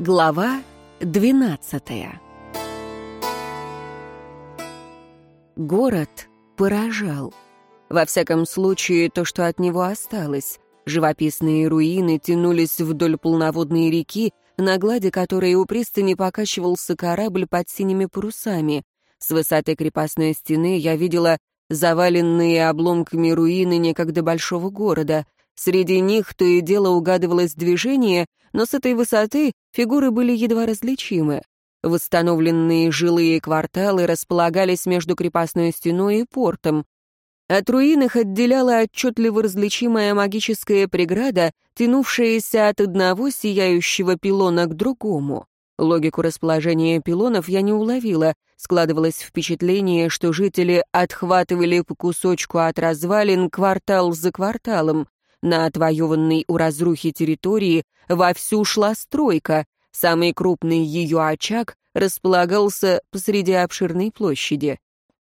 Глава двенадцатая Город поражал. Во всяком случае, то, что от него осталось. Живописные руины тянулись вдоль полноводной реки, на глади которой у пристани покачивался корабль под синими парусами. С высоты крепостной стены я видела заваленные обломками руины некогда большого города. Среди них то и дело угадывалось движение, но с этой высоты фигуры были едва различимы. Восстановленные жилые кварталы располагались между крепостной стеной и портом. От руин их отделяла отчетливо различимая магическая преграда, тянувшаяся от одного сияющего пилона к другому. Логику расположения пилонов я не уловила. Складывалось впечатление, что жители отхватывали по кусочку от развалин квартал за кварталом. На отвоеванной у разрухи территории вовсю шла стройка. Самый крупный ее очаг располагался посреди обширной площади.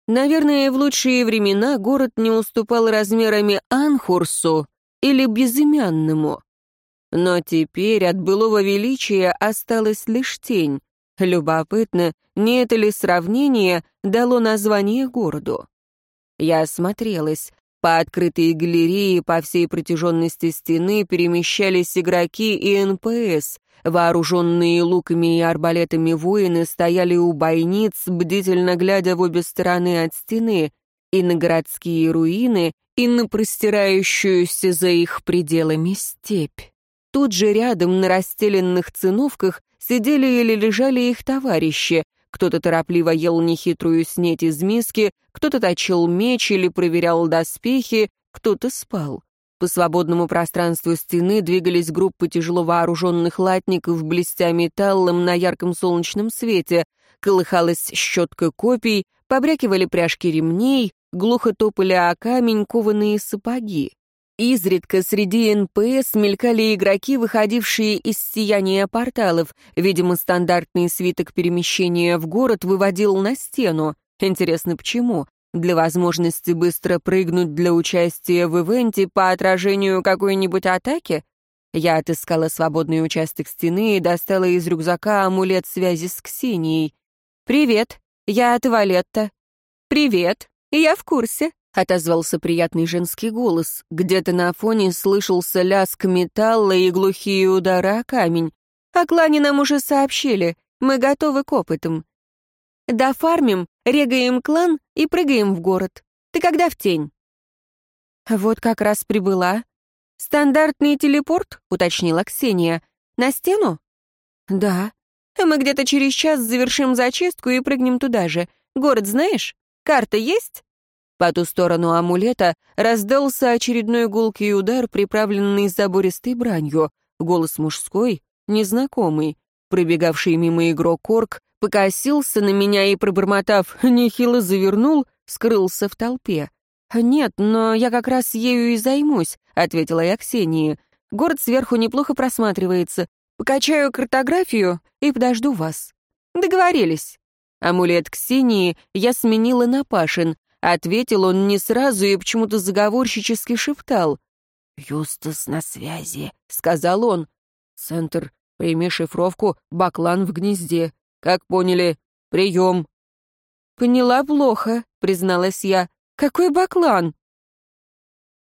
Наверное, в лучшие времена город не уступал размерами Анхурсу или Безымянному. Но теперь от былого величия осталась лишь тень. Любопытно, не это ли сравнение дало название городу? Я осмотрелась. По открытой галерее по всей протяженности стены перемещались игроки и НПС. Вооруженные луками и арбалетами воины стояли у бойниц, бдительно глядя в обе стороны от стены, и на городские руины, и на простирающуюся за их пределами степь. Тут же рядом на расстеленных циновках сидели или лежали их товарищи, кто-то торопливо ел нехитрую снедь из миски, кто-то точил меч или проверял доспехи, кто-то спал. По свободному пространству стены двигались группы тяжело вооруженных латников, блестя металлом на ярком солнечном свете. Колыхалась щетка копий, побрякивали пряжки ремней, глухо топали о камень кованые сапоги. Изредка среди НПС мелькали игроки, выходившие из сияния порталов. Видимо, стандартный свиток перемещения в город выводил на стену. Интересно, почему? Для возможности быстро прыгнуть для участия в ивенте по отражению какой-нибудь атаки? Я отыскала свободный участок стены и достала из рюкзака амулет связи с Ксенией. «Привет, я от Валетта». «Привет, я в курсе», — отозвался приятный женский голос. Где-то на фоне слышался лязг металла и глухие удары о камень. «О клане нам уже сообщили. Мы готовы к опытам. Дофармим, регаем клан и прыгаем в город. Ты когда в тень?» «Вот как раз прибыла». «Стандартный телепорт?» — уточнила Ксения. «На стену?» «Да». «Мы где-то через час завершим зачистку и прыгнем туда же. Город знаешь? Карта есть?» По ту сторону амулета раздался очередной гулкий удар, приправленный забористой бранью. Голос мужской, незнакомый. Пробегавший мимо игрок Орк покосился на меня и, пробормотав, нехило завернул, скрылся в толпе. «Нет, но я как раз ею и займусь», — ответила я Ксении. «Город сверху неплохо просматривается. Покачаю картографию и подожду вас». «Договорились». Амулет Ксении я сменила на Пашин. Ответил он не сразу и почему-то заговорщически шептал. «Юстас на связи», — сказал он. «Центр, прими шифровку, баклан в гнезде. Как поняли? Прием». «Поняла плохо», — призналась я. «Какой баклан?»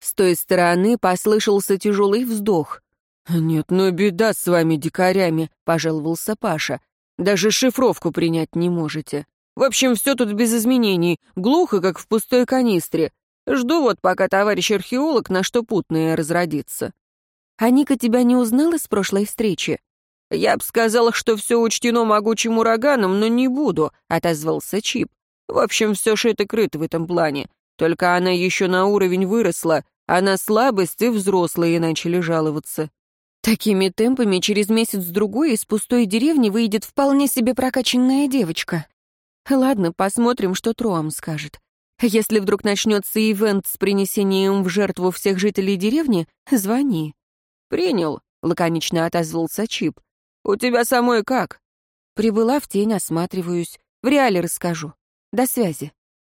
С той стороны послышался тяжелый вздох. «Нет, ну беда с вами, дикарями», — пожаловался Паша. «Даже шифровку принять не можете. В общем, все тут без изменений, глухо, как в пустой канистре. Жду вот, пока товарищ археолог на что путное разродится. А Ника тебя не узнала с прошлой встречи? Я б сказал, что все учтено могучим ураганом, но не буду, отозвался Чип. В общем, все шито-крыто в этом плане. Только она еще на уровень выросла, а на слабость и взрослые начали жаловаться. Такими темпами через месяц-другой из пустой деревни выйдет вполне себе прокачанная девочка. Ладно, посмотрим, что Троам скажет. Если вдруг начнется ивент с принесением в жертву всех жителей деревни, звони. Принял, лаконично отозвался Чип. У тебя самой как? Прибыла в тень, осматриваюсь. В реале расскажу. До связи.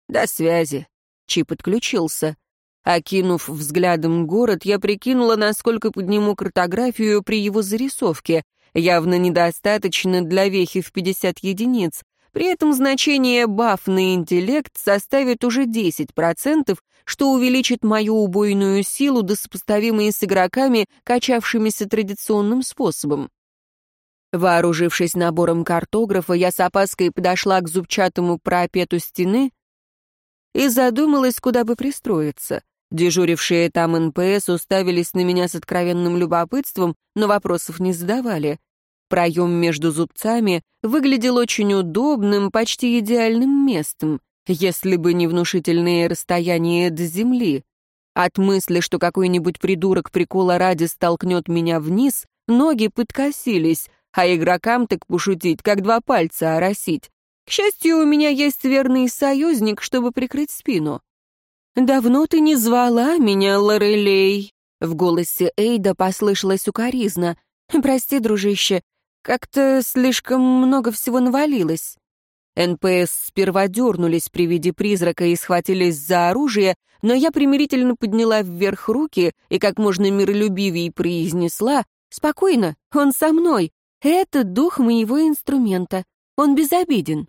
До связи. Чип отключился. Окинув взглядом город, я прикинула, насколько подниму картографию при его зарисовке. явно недостаточно для вехи в 50 единиц. При этом значение бафа на интеллект составит уже 10%, что увеличит мою убойную силу до сопоставимой с игроками, качавшимися традиционным способом. Вооружившись набором картографа, я с опаской подошла к зубчатому парапету стены и задумалась, куда бы пристроиться. Дежурившие там НПС уставились на меня с откровенным любопытством, но вопросов не задавали. Проем между зубцами выглядел очень удобным, почти идеальным местом, если бы не внушительные расстояния до земли. От мысли, что какой-нибудь придурок прикола ради столкнет меня вниз, ноги подкосились, а игрокам так пошутить, как два пальца оросить. К счастью, у меня есть верный союзник, чтобы прикрыть спину. «Давно ты не звала меня, Лорелей?» В голосе Эйда послышалась укоризна. «Прости, дружище, как-то слишком много всего навалилось». НПС сперва дернулись при виде призрака и схватились за оружие, но я примирительно подняла вверх руки и как можно миролюбивее произнесла «Спокойно, он со мной. Это дух моего инструмента. Он безобиден».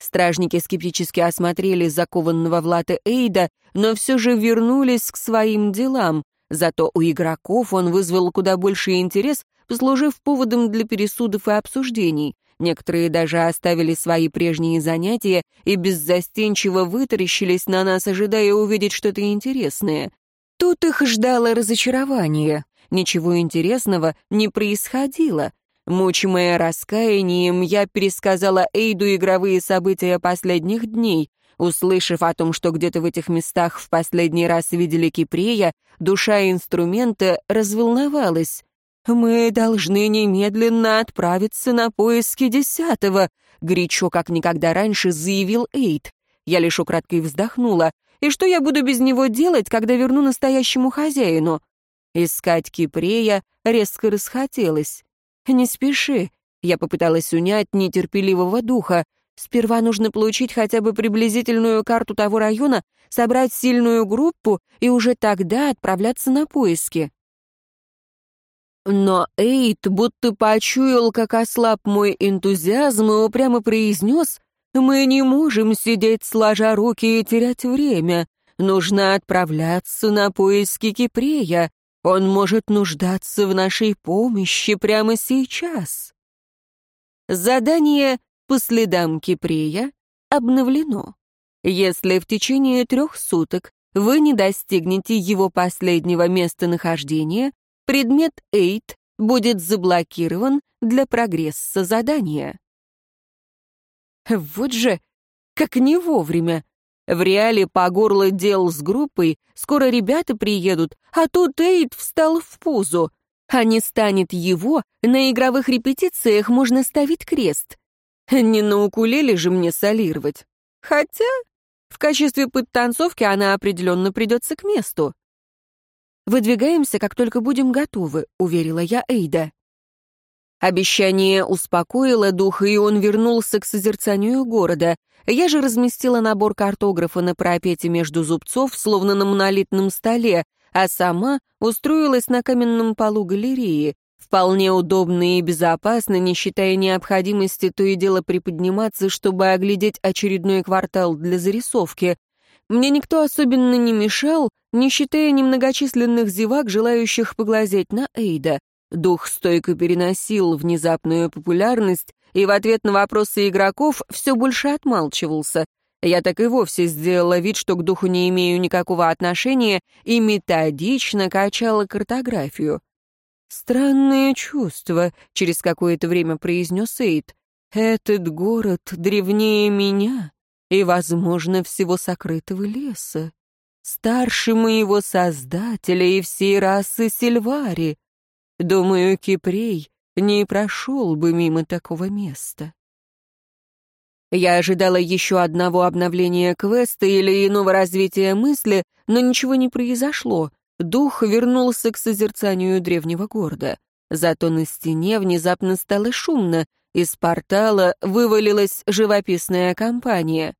Стражники скептически осмотрели закованного в латы Эйда, но все же вернулись к своим делам. Зато у игроков он вызвал куда больше интерес, послужив поводом для пересудов и обсуждений. Некоторые даже оставили свои прежние занятия и беззастенчиво вытаращились на нас, ожидая увидеть что-то интересное. Тут их ждало разочарование. Ничего интересного не происходило. Мучимая раскаянием, я пересказала Эйду игровые события последних дней. Услышав о том, что где-то в этих местах в последний раз видели Кипрея, душа инструмента разволновалась. «Мы должны немедленно отправиться на поиски десятого», — горячо, как никогда раньше, заявил Эйд. Я лишь украдкой вздохнула. «И что я буду без него делать, когда верну настоящему хозяину?» Искать Кипрея резко расхотелось. «Не спеши», — я попыталась унять нетерпеливого духа. «Сперва нужно получить хотя бы приблизительную карту того района, собрать сильную группу и уже тогда отправляться на поиски». Но Эйт будто почуял, как ослаб мой энтузиазм, и упрямо произнес, «Мы не можем сидеть сложа руки и терять время. Нужно отправляться на поиски Кипрея. Он может нуждаться в нашей помощи прямо сейчас. Задание по следам Кипрея обновлено. Если в течение трех суток вы не достигнете его последнего местонахождения, предмет Эйт будет заблокирован для прогресса задания. Вот же, как не вовремя. В реале по горло дел с группой, скоро ребята приедут, а тут Эйд встал в позу. А не станет его, на игровых репетициях можно ставить крест. Не на укулеле же мне солировать. Хотя в качестве подтанцовки она определенно придется к месту. «Выдвигаемся, как только будем готовы», — уверила я Эйда. Обещание успокоило дух, и он вернулся к созерцанию города. Я же разместила набор картографа на парапете между зубцов, словно на монолитном столе, а сама устроилась на каменном полу галереи. Вполне удобно и безопасно, не считая необходимости то и дело приподниматься, чтобы оглядеть очередной квартал для зарисовки. Мне никто особенно не мешал, не считая немногочисленных зевак, желающих поглазеть на Эйда. Дух стойко переносил внезапную популярность и в ответ на вопросы игроков все больше отмалчивался. Я так и вовсе сделала вид, что к духу не имею никакого отношения, и методично качала картографию. «Странное чувство», — через какое-то время произнес Эйд. «Этот город древнее меня и, возможно, всего сокрытого леса. Старше моего создателя и всей расы Сильвари. Думаю, Кипрей не прошел бы мимо такого места. Я ожидала еще одного обновления квеста или иного развития мысли, но ничего не произошло. Дух вернулся к созерцанию древнего города. Зато на стене внезапно стало шумно, из портала вывалилась живописная компания.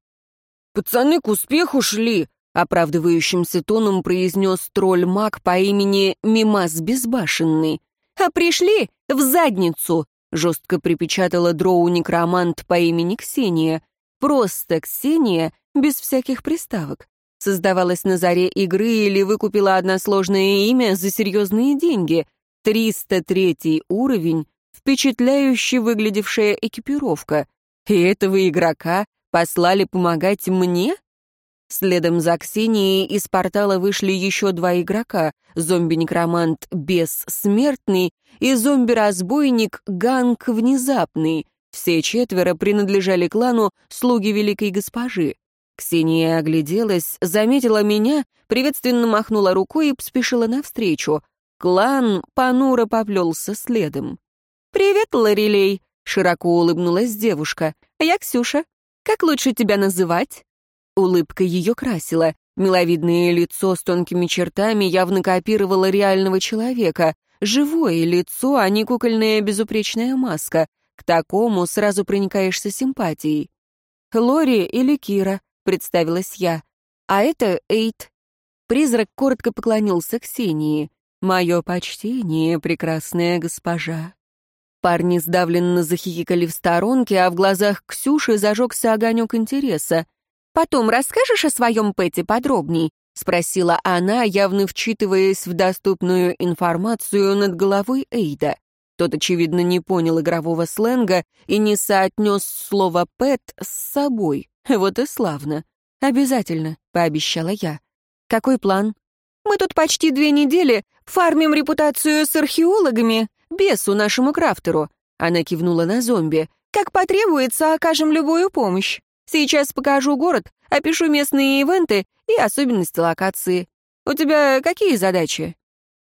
«Пацаны к успеху шли!» — оправдывающимся тоном произнес тролль-маг по имени Мимас Безбашенный а пришли в задницу!» жестко припечатала дроу-некромант по имени Ксения. Просто Ксения, без всяких приставок. Создавалась на заре игры или выкупила односложное имя за серьезные деньги. 303 уровень, впечатляюще выглядевшая экипировка. И этого игрока послали помогать мне? Следом за Ксенией из портала вышли еще два игрока — зомби-некромант Бессмертный и зомби-разбойник Ганг Внезапный. Все четверо принадлежали клану «Слуги Великой Госпожи». Ксения огляделась, заметила меня, приветственно махнула рукой и поспешила навстречу. Клан понуро поплелся следом. «Привет, Лорелей!» — широко улыбнулась девушка. «Я Ксюша. Как лучше тебя называть?» Улыбка ее красила. Миловидное лицо с тонкими чертами явно копировало реального человека. Живое лицо, а не кукольная безупречная маска. К такому сразу проникаешься симпатией. «Лори или Кира», — представилась я. «А это Эйт». Призрак коротко поклонился Ксении. «Мое почтение, прекрасная госпожа». Парни сдавленно захихикали в сторонке, а в глазах Ксюши зажегся огонек интереса. «Потом расскажешь о своем Пэте подробней?» — спросила она, явно вчитываясь в доступную информацию над головой Эйда. Тот, очевидно, не понял игрового сленга и не соотнес слово «пэт» с собой. Вот и славно. «Обязательно», — пообещала я. «Какой план?» «Мы тут почти две недели фармим репутацию с археологами, бесу нашему крафтеру». Она кивнула на зомби. «Как потребуется, окажем любую помощь». Сейчас покажу город, опишу местные ивенты и особенности локации. У тебя какие задачи?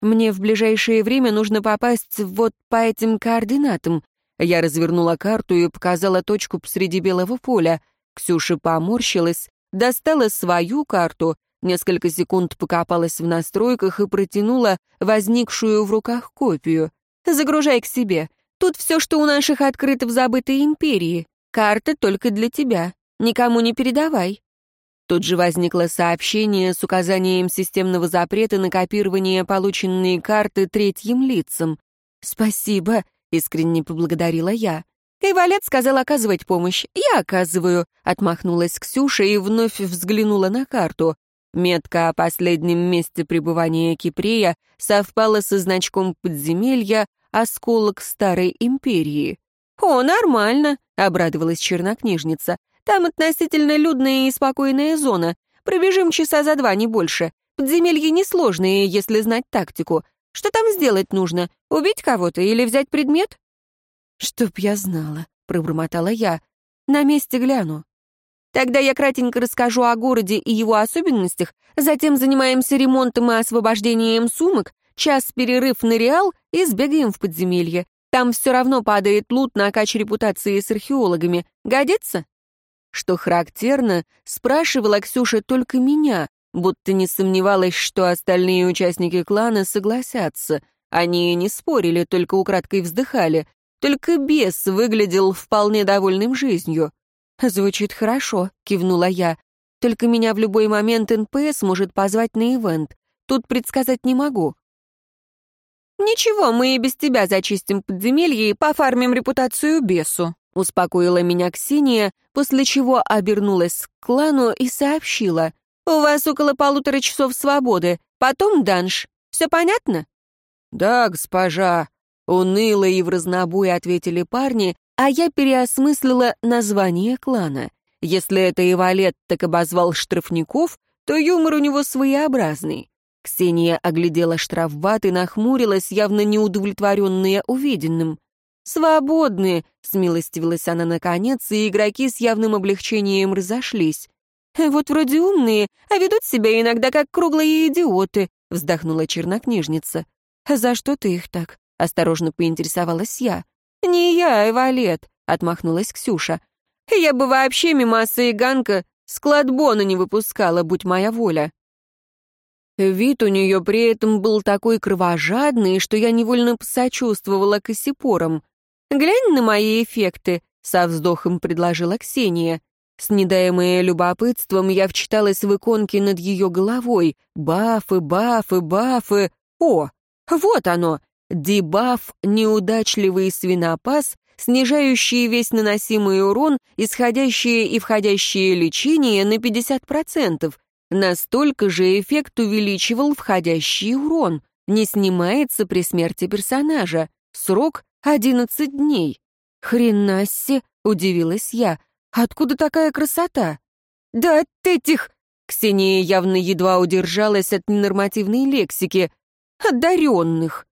Мне в ближайшее время нужно попасть вот по этим координатам. Я развернула карту и показала точку посреди белого поля. Ксюша поморщилась, достала свою карту, несколько секунд покопалась в настройках и протянула возникшую в руках копию. «Загружай к себе. Тут все, что у наших открыто в забытой империи. Карта только для тебя. Никому не передавай». Тут же возникло сообщение с указанием системного запрета на копирование полученной карты третьим лицам. «Спасибо», — искренне поблагодарила я. «Кайвалет сказал оказывать помощь. Я оказываю», — отмахнулась Ксюша и вновь взглянула на карту. Метка о последнем месте пребывания Кипрея совпала со значком подземелья «Осколок Старой Империи». «О, нормально», — обрадовалась чернокнижница. Там относительно людная и спокойная зона. Пробежим часа за два, не больше. Подземелья несложные, если знать тактику. Что там сделать нужно? Убить кого-то или взять предмет?» «Чтоб я знала», — пробормотала я. «На месте гляну». «Тогда я кратенько расскажу о городе и его особенностях, затем занимаемся ремонтом и освобождением сумок, час перерыв на реал и сбегаем в подземелье. Там все равно падает лут на кач репутации с археологами. Годится?» Что характерно, спрашивала Ксюша только меня, будто не сомневалась, что остальные участники клана согласятся. Они не спорили, только украдкой вздыхали. Только бес выглядел вполне довольным жизнью. «Звучит хорошо», — кивнула я. «Только меня в любой момент НПС может позвать на ивент. Тут предсказать не могу». «Ничего, мы и без тебя зачистим подземелье и пофармим репутацию бесу», — успокоила меня Ксения, после чего обернулась к клану и сообщила. «У вас около полутора часов свободы, потом данж. Все понятно?» «Да, госпожа», — уныло и в разнобой ответили парни, а я переосмыслила название клана. Если это Ивалет так обозвал штрафников, то юмор у него своеобразный. Ксения оглядела штрафбат и нахмурилась, явно неудовлетворенная увиденным. «Свободны!» — смилостивилась она наконец, и игроки с явным облегчением разошлись. «Вот вроде умные, а ведут себя иногда как круглые идиоты», — вздохнула чернокнижница. «За что ты их так?» — осторожно поинтересовалась я. «Не я, Эвалет», — отмахнулась Ксюша. «Я бы вообще мимаса и Ганка склад Бона не выпускала, будь моя воля». Вид у нее при этом был такой кровожадный, что я невольно посочувствовала косипорам. «Глянь на мои эффекты», — со вздохом предложила Ксения. С недаемое любопытством я вчиталась в иконки над ее головой. Бафы, бафы, бафы. О, вот оно! Дебаф «Неудачливый свинопас», снижающий весь наносимый урон, исходящее и входящее лечение на 50%. Настолько же эффект увеличивал входящий урон. Не снимается при смерти персонажа. Срок — 11 дней. «Хренассе!» — удивилась я. «Откуда такая красота?» «Да от этих...» Ксения явно едва удержалась от ненормативной лексики. «Одаренных!»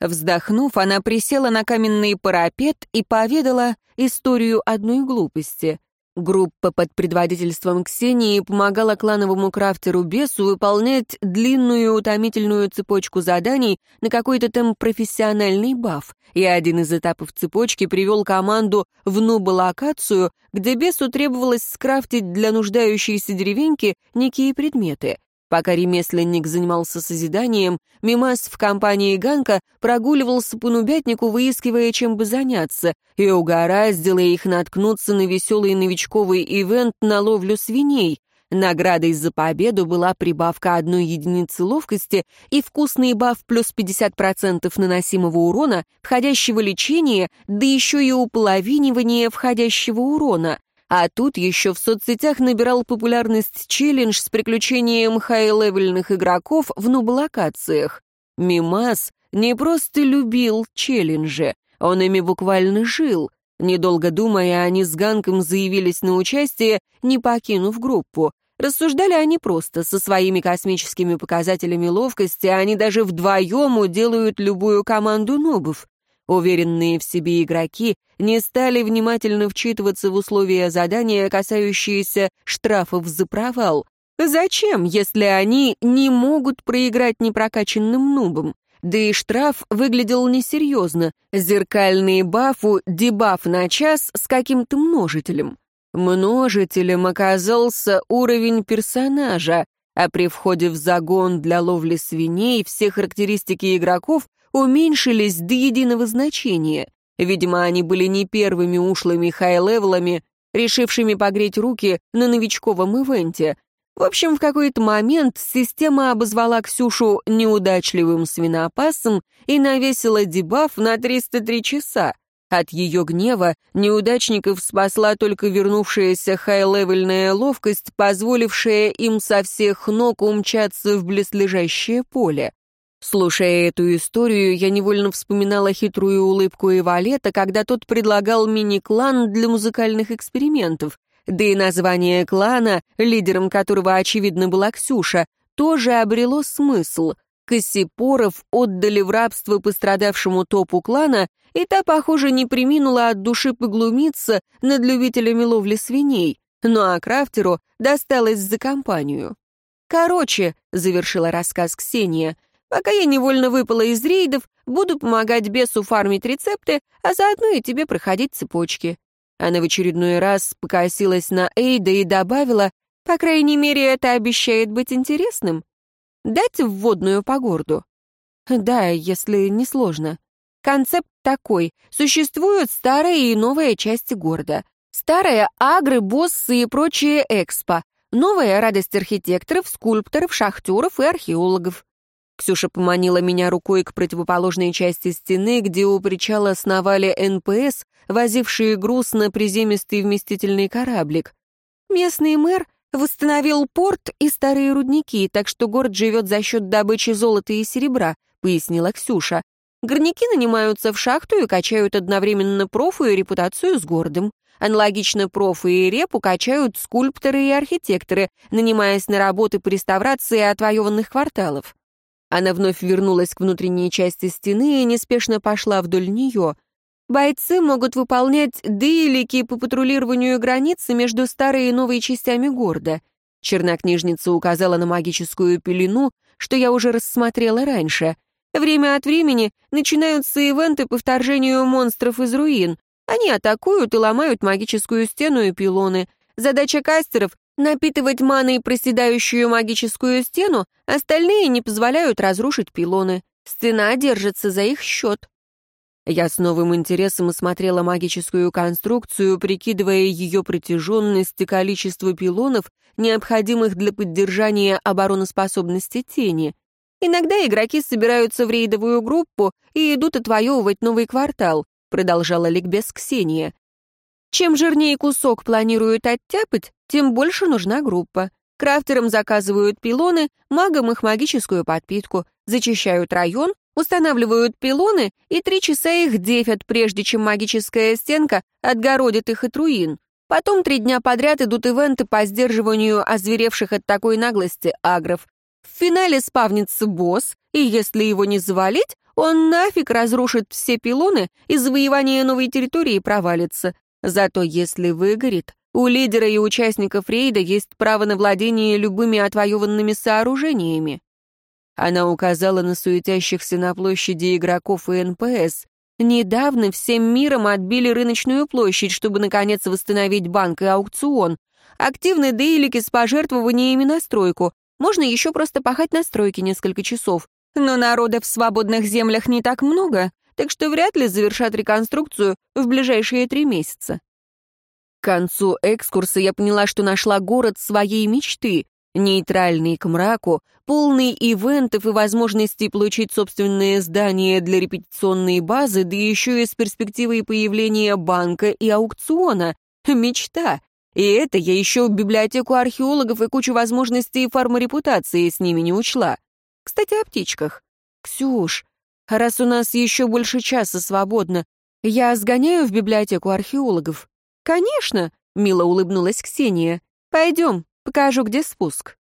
Вздохнув, она присела на каменный парапет и поведала историю одной глупости. Группа под предводительством Ксении помогала клановому крафтеру Бесу выполнять длинную утомительную цепочку заданий на какой-то там профессиональный баф, и один из этапов цепочки привел команду в нубо-локацию, где Бесу требовалось скрафтить для нуждающейся деревеньки некие предметы. Пока ремесленник занимался созиданием, Мимас в компании Ганка прогуливался по нубятнику, выискивая, чем бы заняться, и угораздило их наткнуться на веселый новичковый ивент на ловлю свиней. Наградой за победу была прибавка одной единицы ловкости и вкусный баф плюс 50% наносимого урона, входящего лечения, да еще и уполовинивание входящего урона — а тут еще в соцсетях набирал популярность челлендж с приключением хай-левельных игроков в нуб-локациях. Мимас не просто любил челленджи, он ими буквально жил. Недолго думая, они с Ганком заявились на участие, не покинув группу. Рассуждали они просто, со своими космическими показателями ловкости, они даже вдвоем уделают любую команду нубов. Уверенные в себе игроки не стали внимательно вчитываться в условия задания, касающиеся штрафов за провал. Зачем, если они не могут проиграть непрокачанным нубам? Да и штраф выглядел несерьезно. Зеркальный бафу дебаф на час с каким-то множителем. Множителем оказался уровень персонажа, а при входе в загон для ловли свиней все характеристики игроков уменьшились до единого значения. Видимо, они были не первыми ушлыми хай-левелами, решившими погреть руки на новичковом ивенте. В общем, в какой-то момент система обозвала Ксюшу неудачливым свинопасом и навесила дебаф на 303 часа. От ее гнева неудачников спасла только вернувшаяся хай-левельная ловкость, позволившая им со всех ног умчаться в близлежащее поле. Слушая эту историю, я невольно вспоминала хитрую улыбку Ивалета, когда тот предлагал мини-клан для музыкальных экспериментов. Да и название клана, лидером которого, очевидно, была Ксюша, тоже обрело смысл. Кассипоров отдали в рабство пострадавшему топу клана, и та, похоже, не приминула от души поглумиться над любителями ловли свиней. Ну а Крафтеру досталось за компанию. «Короче», — завершила рассказ Ксения, — Пока я невольно выпала из рейдов, буду помогать бесу фармить рецепты, а заодно и тебе проходить цепочки». Она в очередной раз покосилась на Эйда и добавила, «По крайней мере, это обещает быть интересным. Дать вводную по городу?» «Да, если не сложно. Концепт такой. Существуют старая и новая части города. Старая — агры, боссы и прочие экспо. Новая — радость архитекторов, скульпторов, шахтеров и археологов. Ксюша поманила меня рукой к противоположной части стены, где у причала сновали НПС, возившие груз на приземистый вместительный кораблик. Местный мэр восстановил порт и старые рудники, так что город живет за счет добычи золота и серебра, пояснила Ксюша. Горняки нанимаются в шахту и качают одновременно профу и репутацию с городом. Аналогично профы и репу качают скульпторы и архитекторы, нанимаясь на работы по реставрации отвоеванных кварталов. Она вновь вернулась к внутренней части стены и неспешно пошла вдоль нее. Бойцы могут выполнять дейлики по патрулированию границы между старой и новой частями города. Чернокнижница указала на магическую пелену, что я уже рассмотрела раньше. Время от времени начинаются ивенты по вторжению монстров из руин. Они атакуют и ломают магическую стену и пилоны. Задача кастеров напитывать маной проседающую магическую стену, остальные не позволяют разрушить пилоны. Стена держится за их счет. Я с новым интересом осмотрела магическую конструкцию, прикидывая ее протяженность и количество пилонов, необходимых для поддержания обороноспособности тени. Иногда игроки собираются в рейдовую группу и идут отвоевывать новый квартал, продолжала ликбез Ксения. Чем жирнее кусок планируют оттяпать, тем больше нужна группа. Крафтерам заказывают пилоны, магам их магическую подпитку, зачищают район, устанавливают пилоны и три часа их дефят, прежде чем магическая стенка отгородит их от руин. Потом три дня подряд идут ивенты по сдерживанию озверевших от такой наглости агров. В финале спавнится босс, и если его не завалить, он нафиг разрушит все пилоны и завоевание новой территории провалится. Зато если выгорит, у лидера и участников рейда есть право на владение любыми отвоеванными сооружениями. Она указала на суетящихся на площади игроков и НПС. Недавно всем миром отбили рыночную площадь, чтобы, наконец, восстановить банк и аукцион. Активны дейлики с пожертвованиями на стройку. Можно еще просто пахать на стройке несколько часов. Но народа в свободных землях не так много, так что вряд ли завершат реконструкцию в ближайшие три месяца. К концу экскурса я поняла, что нашла город своей мечты, нейтральный к мраку, полный ивентов и возможностей получить собственное здание для репетиционной базы, да еще и с перспективой появления банка и аукциона. Мечта. И это я еще библиотеку археологов и кучу возможностей фарморепутации с ними не учла. Кстати, о птичках. «Ксюш, раз у нас еще больше часа свободно, я сгоняю в библиотеку археологов?» «Конечно», — мило улыбнулась Ксения. «Пойдем, покажу, где спуск».